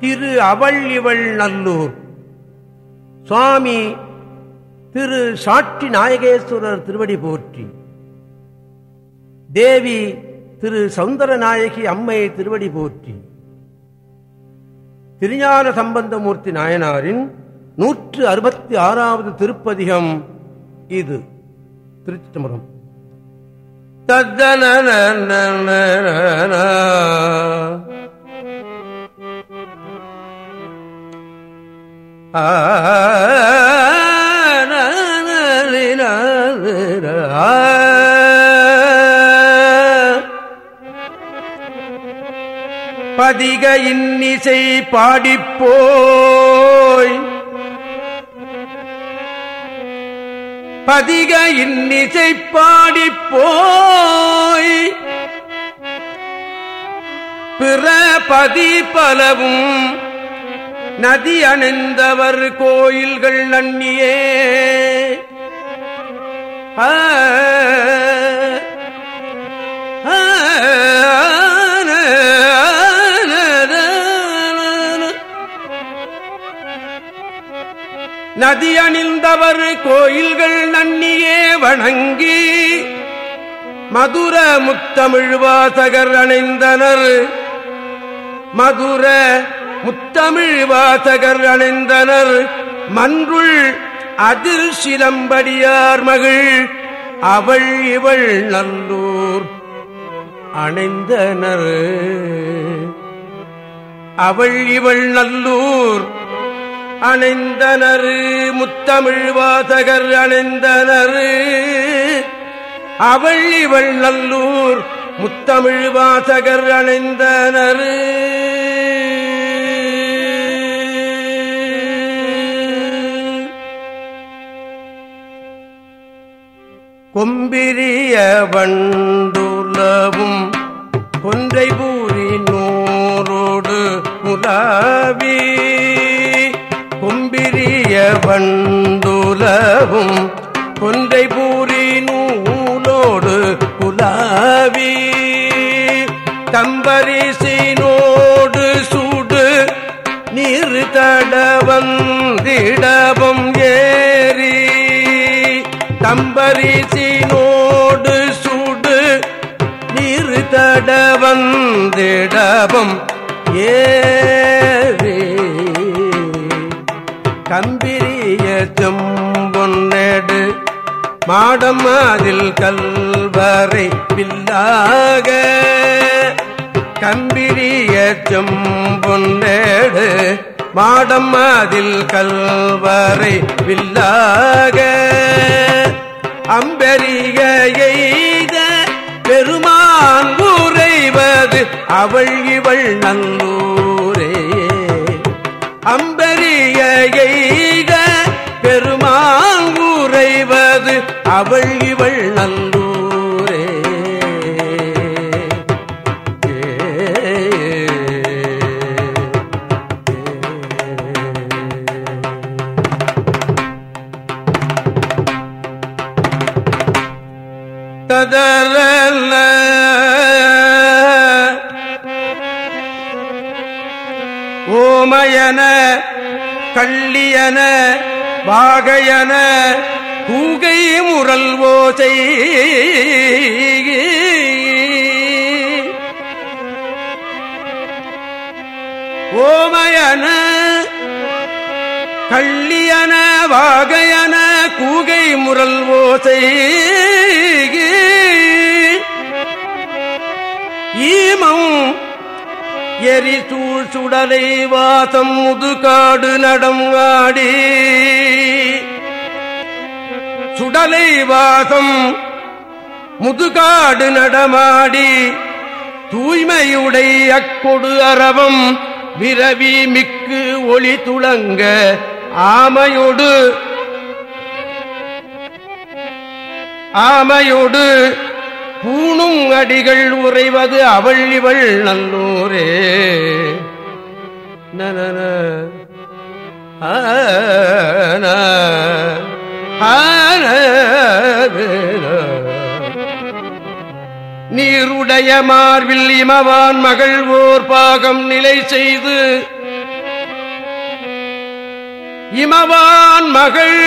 திரு அவள் இவள் நல்லூர் சுவாமி திரு சாட்சி நாயகேஸ்வரர் திருவடி போற்றி. தேவி திரு சௌந்தர நாயகி அம்மை திருவடி போற்றி. திருஞான சம்பந்தமூர்த்தி நாயனாரின் நூற்று அறுபத்தி ஆறாவது திருப்பதிகம் இது. திருச்சிட்டம்பரம் தத்தன பதிக இன்னிசை பாடிப்போய். பதிக இன்னிசை பாடிப்போய். பிற பதி பலவும் நதி அணிந்தவர் கோயில்கள் நன்னியே. நதி அணிந்தவர் கோயில்கள் நன்னியே வணங்கி மதுர முத்தமிழ்வாசகர் அணைந்தனர். மதுர முத்தமிழ் வாசகர் அணைந்தனர் மன்றுள் அதிர் சிலம்படியார் மகள் அவள் இவள் நல்லூர் அணைந்தனர். அவள் இவள் நல்லூர் அணைந்தனர். முத்தமிழ் வாசகர் அணைந்தனர். அவள் இவள் நல்லூர் முத்தமிழ் வாசகர் அணைந்தனர். கொம்பிரிய வண்டுலவும் கொன்றை பூரி நூறோடு முலாவி கொம்பிரிய வண்டுலவும் கொன்றை பூரி நூலோடு குலாவி தம்பரிசினோடு சூடு நீர் தடவந்திடவம் தம்பரிசினோடு சூடு நீர் தடவந்திடவம் ஏறி. கம்பிரிய செம்பொன்னேடு மாடம் அதில் கல்வரை பில்லாக. கம்பிரிய செம்பொன்னேடு மாடம் அதில் கல்வரை வில்லாக அம்பெரிய எய்த பெருமான் உறைவது அவள் இவள் நல்லூரே அம்பரிய எய்த பெருமான் உறைவது அவள் இவள் நல்லூரே வள்ளியன வாகையன கூகை முரல் ஓசை. ஓமயன கள்ளியன வாகையன கூகை முரல் ஓசை. ஈமம் எரிசூழ் சுடலை வாசம் முதுகாடு நடம் ஆடி. சுடலை வாசம் முதுகாடு நடமாடி. தூய்மையுடை அக்கொடு அரவம் விரவி மிக்கு ஒளி துளங்க ஆமையொடு. ஆமையொடு பூணும் அடிகள் உறைவது அவள் இவள் நல்லூரே. நனன ஆன நீருடைய மார்பில் இமவான் மகள் ஓர் பாகம் நிலை செய்து இமவான் மகள்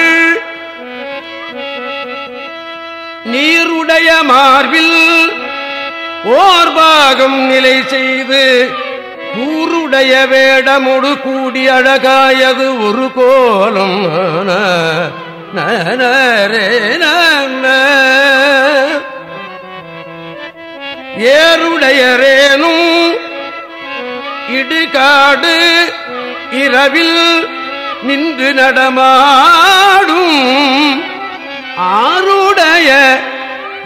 நீருடைய மார்பில் ஓர் பாகம் நிலை செய்து கூருடைய வேடமுடு கூடி அழகாயது ஒரு கோலம். நரே ஏருடையரேனும் இடுகாடு இரவில் நின்று நடமாடும். ஆருடைய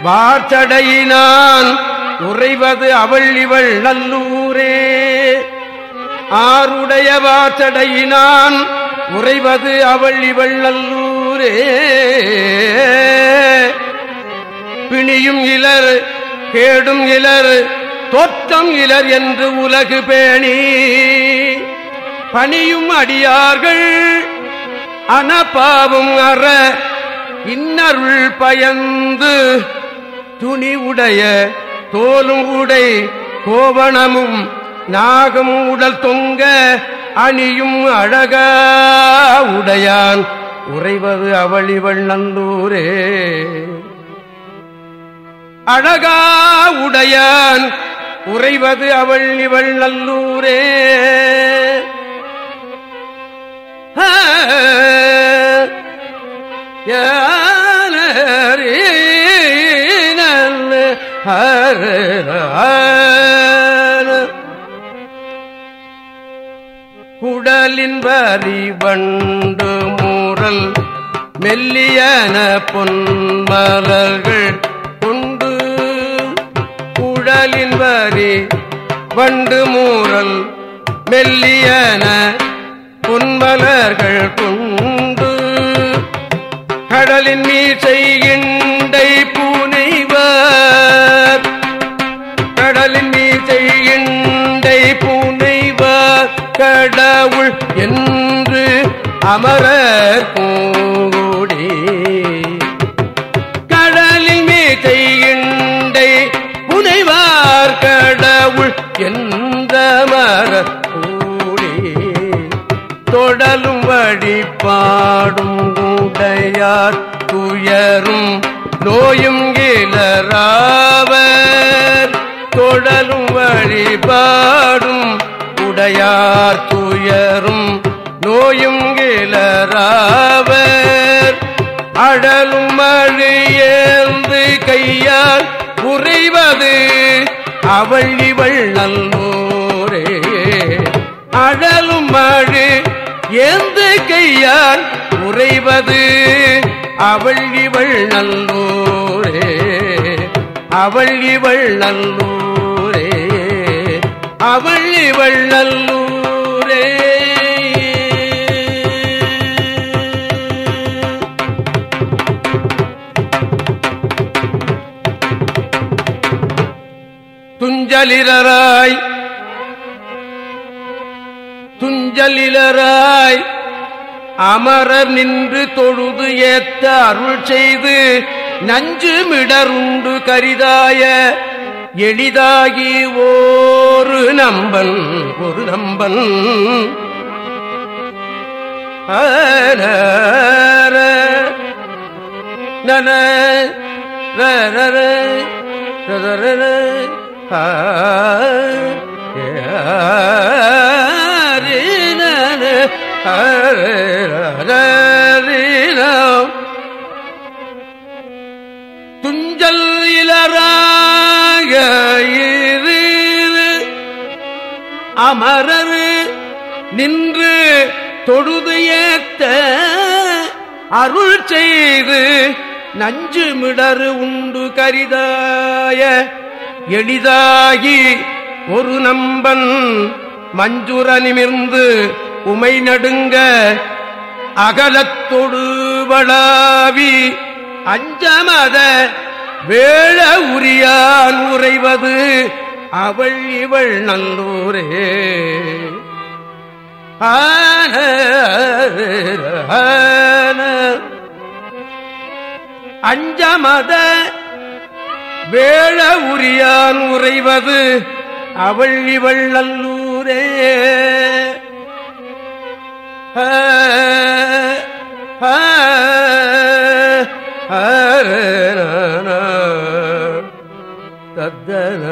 வார்த்தடையினான் உறைவது அவள் இவள் நல்லூரே. ஆருடைய வார்த்தடையினான் உறைவது அவள் இவள் நல்லூரே. பிணியும் இலர் கேடும் இலர் தோற்றம் இலர் என்று உலகு பேணி. பணியும் அடியார்கள் அனபாவும் அற இன்னருள் பயந்து துணி உடைய தோலும் உடை கோவணமும் நாகம் உடல் தொங்க அணியும் அழகா உடையான் உறைவது அவளிவள் நந்தூரே. அழகா உடையான் உறைவது அவள் இவள் நல்லூரே குடலின் வரி வண்டு மூரல் மெல்லியன பொன்மலர்கள் கொண்டு குடலின் வரி வண்டு மூரல் மெல்லியன பொன்மலர்கள் கொண்டு கடலின் மீசை இண்டை பூனைவர். கடலின் மீசை இண்டை பூனைவர். கடவுள் என்று அமரர் கூடி. கடலின் மீசை இண்டை புனைவார். கடவுள் என்ற மரர் கூடி. தொடலும் வழிபாடும் உடையார் துயரும் நோயும் இளராவர் தொடலும் வழிபாடும் உடையார் துயரும் நோயும் இளராவர் அடலும் மழியேந்து கையால் உறைவது அவள் இவள் நல்லோரே. அடலும் மழு ஏந்து கையால் அவளது அவள் இவள் நல்லூரே அவள் இவள் நல்லூரே அவள் இவள் நல்லூரே. துஞ்சலிரராய் துஞ்சலிலராய் அமரர் நின்று தொழுது ஏத்த அருள் செய்து நஞ்சு மிடருண்டு கரிதாய எளிதாகி ஓரு நம்பன் ஒரு நம்பன். நன ரர துஞ்சல் இளராக அமரர் நின்று தொழுது ஏத்த அருள் செய்து நஞ்சு மிடறு உண்டு கரிதாய எளிதாகி ஒரு நம்பன் மஞ்சுர நிமிர்ந்து உமை நடுங்க அகலத்தொடு வளாவி அஞ்சமத வேள உரியான் உறைவது அவள் இவள் நல்லூரே. ஆன அஞ்சமத வேள உரியான் உறைவது அவள் இவள் நல்லூரே. தத்தன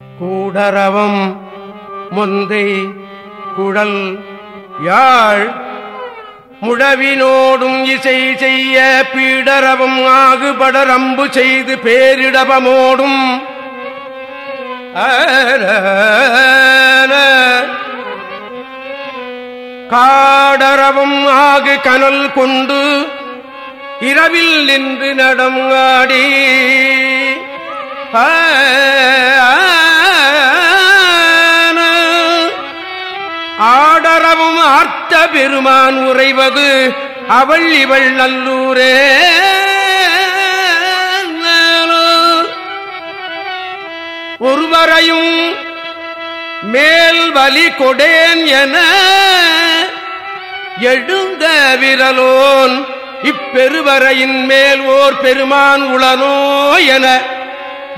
கூடரவம் முந்தை குழல் யாழ் முழவினோடும் இசை செய்ய பீடரவம் ஆகுபடரம்பு செய்து பேரிடபமோடும் காடரவும் ஆகு கனல் கொண்டு இரவில் நின்று நடம் ஆடி ஆடரவும் ஆர்த்த பெருமான் உறைவது அவள் இவள் நல்லூரே ஒருவரையும் மேல் வலி கொடேன் என எழுந்த விரலோன் இப்பெருவரையின் மேல் ஓர் பெருமான் உளனோ என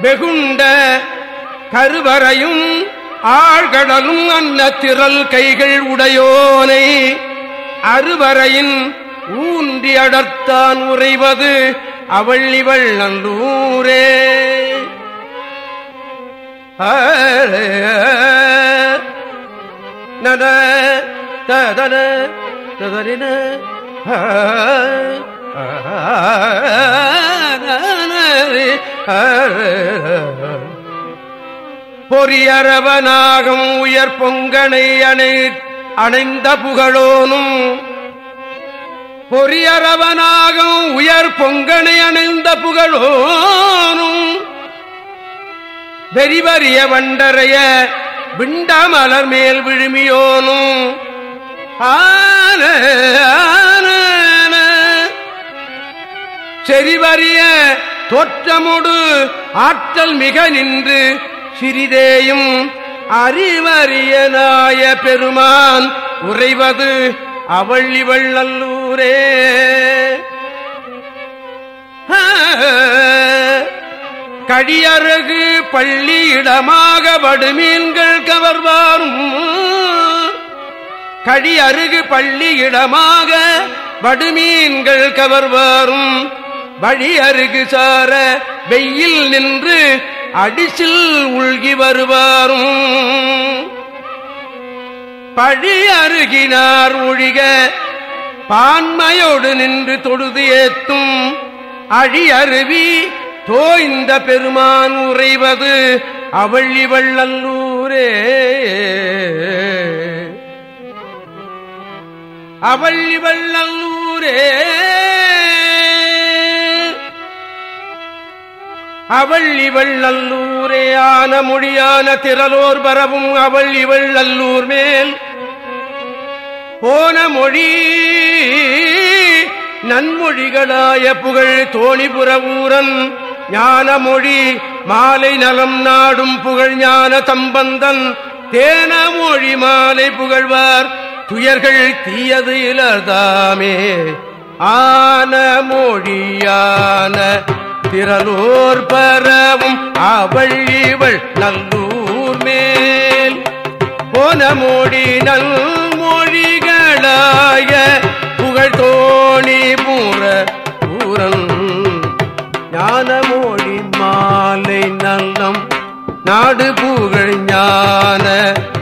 வெகுண்ட கருவறையும் ஆழ்கடலும் அன்ன திரள் கைகள் உடையோனை அறுவரையின் ஊன்றி அடர்த்தான் உறைவது அவள் இவள் நல்லூரே நத ததன ததரின பொறியரவனாகும் உயர் பொங்கனை அணை அணைந்த புகழோனும். பொறியரவனாகும் உயர் பொங்கனை அணைந்த புகழோனும். வெறிவறிய வண்டறைய விண்டாமலர் மேல் விழுமியோனும். ஆன செறிவறிய தோற்றமுடு ஆற்றல் மிக நின்று சிறிதேயும் அறிவறியனாய பெருமான் உறைவது அவள் இவள் நல்லூரே கடியரகு பள்ளி இடமாக வடுமீன்கள் கவர்வாரும். கழியருகு பள்ளி இடமாக வடுமீன்கள் கவர்வாரும். வழி அருகு சார வெயில் நின்று அடிசில் உள்கி வருவாரும். பழி அருகினார் ஒழிக பான்மையோடு நின்று தொழுது ஏத்தும். அழி அருவி தோ இந்த பெருமான் உறைவது அவள் இவள் அவள்ளி அவள் இவள் வள்ளல்லூரே அவள் இவள் நல்லூரே ஆன மொழியான திரலோர் பரவும் அவள் இவள் நல்லூர் மேல். போன மொழி நன்மொழிகளாய புகழ் தோணிபுர ஞானமொழி மாலை நலம் நாடும் புகழ் ஞான தம்பந்தன். தேன மொழி மாலை புகழ்வார். துயர்கள் தீயது இலர்தாமே. ஆன மொழியான திரலோர் பரவும் அவள் இவள் நல்லூர் மேல். போன மொழி நல் மொழிகளாய நாடு புகழ் ஞான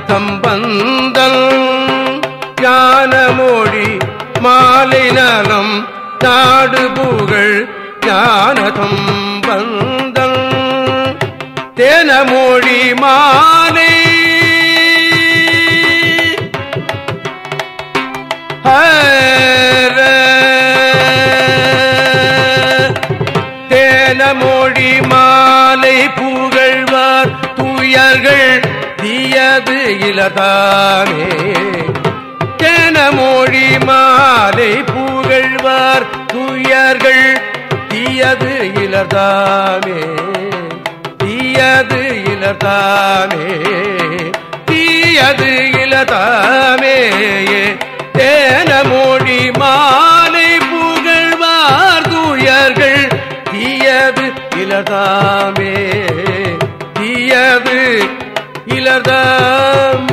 சம்பந்தன் ஞான மொழி மாலை நலம் நாடு புகழ் ஞான பந்தன் தேன மொழி மாலை. தேன தூயர்கள் தீயது இலதானே தேன மொழி மாலை புகழ்வார் தூயர்கள் தீயது இலதானே தீயது இலதானே தீயது இலதாமே தேன மொழி மாலை புகழ்வார் தூயர்கள் தீயது இலதாமே தீயது